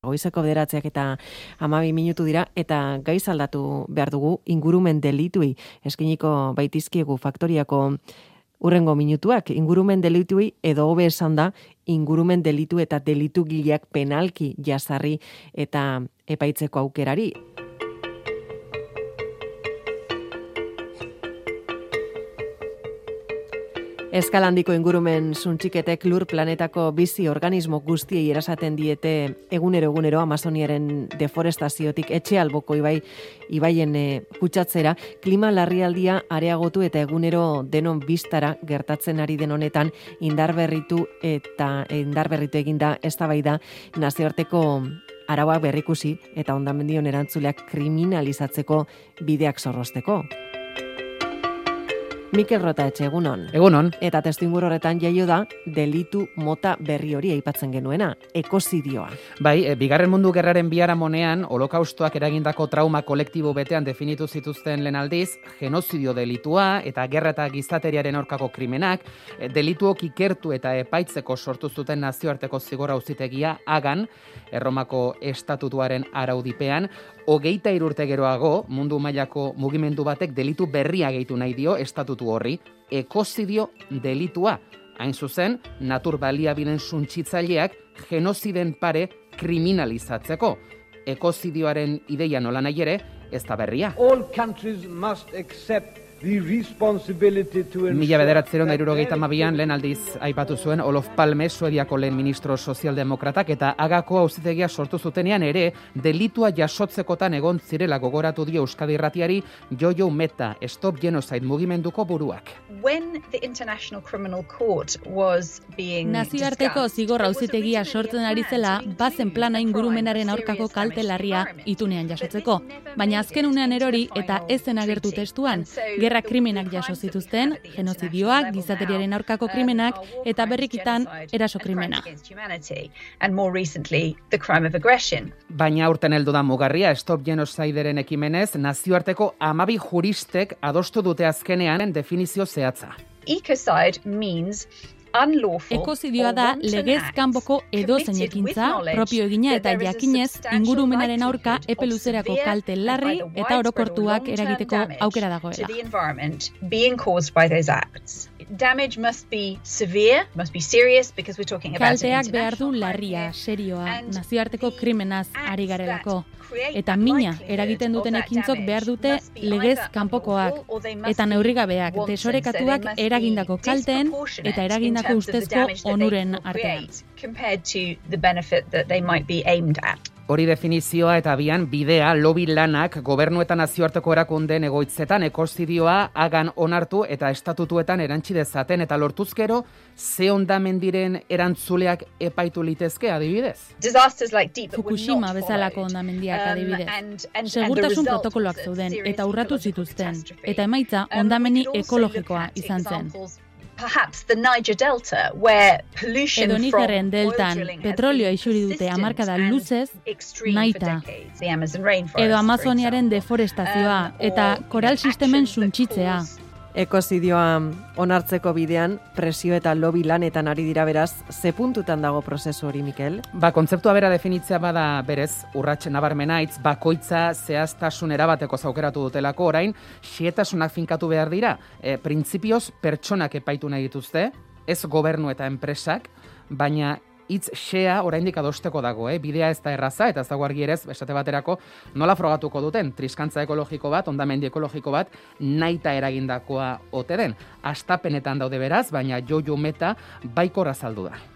Goizeko bederatzeak eta amabi minutu dira, eta gaiz aldatu behar dugu ingurumen delitui eskiniko baitizkiegu faktoriako urrengo minutuak. Ingurumen delitui edo hobe esan da ingurumen delitu eta delitu gileak penalki jasarri eta epaitzeko aukerari. Eskalandiko ingurumen suntxiketek lur planetako bizi organismo guztiei erasaten diete egunero egunero Amazoniaren deforestaziotik etxe alboko ibai ibaien e, kutsatzera, klima larrialdia areagotu eta egunero denon biztara gertatzen ari den honetan indarberritu eta indarberritu eginda eztabaida nazioarteko araua berrikusi eta ondamendion erantzuleak kriminalizatzeko bideak zorrosteko. Mikel Rota etxe, egunon. Egunon. Eta testu horretan jaio da, delitu mota berri hori aipatzen genuena, ekozidioa. Bai, e, bigarren mundu gerraren biara monean, holokaustoak eragindako trauma kolektibo betean definitu zituzten lehen aldiz, genozidio delitua eta gerra eta gizateriaren aurkako krimenak, e, delituok ikertu eta epaitzeko sortu zuten nazioarteko zigora uzitegia agan, erromako estatutuaren araudipean, hogeita irurte geroago, mundu mailako mugimendu batek delitu berria gehitu nahi dio estatutu horri, ekozidio delitua. Hain zuzen, natur baliabilen suntxitzaileak genoziden pare kriminalizatzeko. Ekozidioaren ideia nola nahi ere, ez da berria. All countries must accept Mila bederatzero da irurogeita mabian lehen aldiz aipatu zuen Olof Palme, Suediako lehen ministro sozialdemokratak eta agako auzitegia sortu zutenean ere delitua jasotzekotan egon zirela gogoratu dio Euskadi Irratiari Jojo Meta, Stop Genocide mugimenduko buruak. Nazioarteko zigorra auzitegia sortzen ari zela, bazen plana ingurumenaren aurkako kalte larria itunean jasotzeko. Baina azken unean erori eta ezen agertu testuan, gerra krimenak jaso zituzten, genozidioak, gizateriaren aurkako krimenak eta berrikitan eraso krimena. Baina urten heldu da mugarria Stop Genocideren ekimenez nazioarteko amabi juristek adostu dute azkenean definizio zehatza. Ecocide means Ekozidioa da legez kanboko edo ekintza propio egina eta jakinez ingurumenaren aurka epe luzerako kalte larri eta orokortuak eragiteko aukera dagoela. Kalteak behar du larria, serioa, nazioarteko krimenaz ari garelako. eta mina eragiten duten ekintzok behar dute legez kanpokoak. eta neurrigabeak desorekatuak eragindako kalteen eta eragindako ustezko onuren artean. Hori definizioa eta bian bidea lobi lanak gobernu eta nazioarteko erakundeen egoitzetan ekostidioa agan onartu eta estatutuetan erantzi dezaten eta lortuzkero ze ondamendiren erantzuleak epaitu litezke adibidez. Fukushima bezalako ondamendiak um, adibidez. Segurtasun protokoloak zeuden eta urratu zituzten eta emaitza ondameni ekologikoa izan zen perhaps the Niger Delta where pollution Edo from deltan petrolio isuri dute hamarkada luzez naita edo Amazoniaren deforestazioa um, eta koral sistemen suntxitzea Ekozidioa onartzeko bidean presio eta lobi lanetan ari dira beraz, ze puntutan dago prozesu hori, Mikel? Ba, kontzeptua bera definitzea bada berez, urratxe nabarmenaitz, bakoitza zehaztasun erabateko zaukeratu dutelako. Orain, xietasunak finkatu behar dira, e, printzipioz pertsonak epaitu nahi dituzte, ez gobernu eta enpresak, baina hitz xea oraindik adosteko dago, eh? bidea ez da erraza, eta ez dago argi ere esate baterako, nola frogatuko duten, triskantza ekologiko bat, ondamendi ekologiko bat, naita eragindakoa ote den. Astapenetan daude beraz, baina jo jo meta baikorra zaldu da.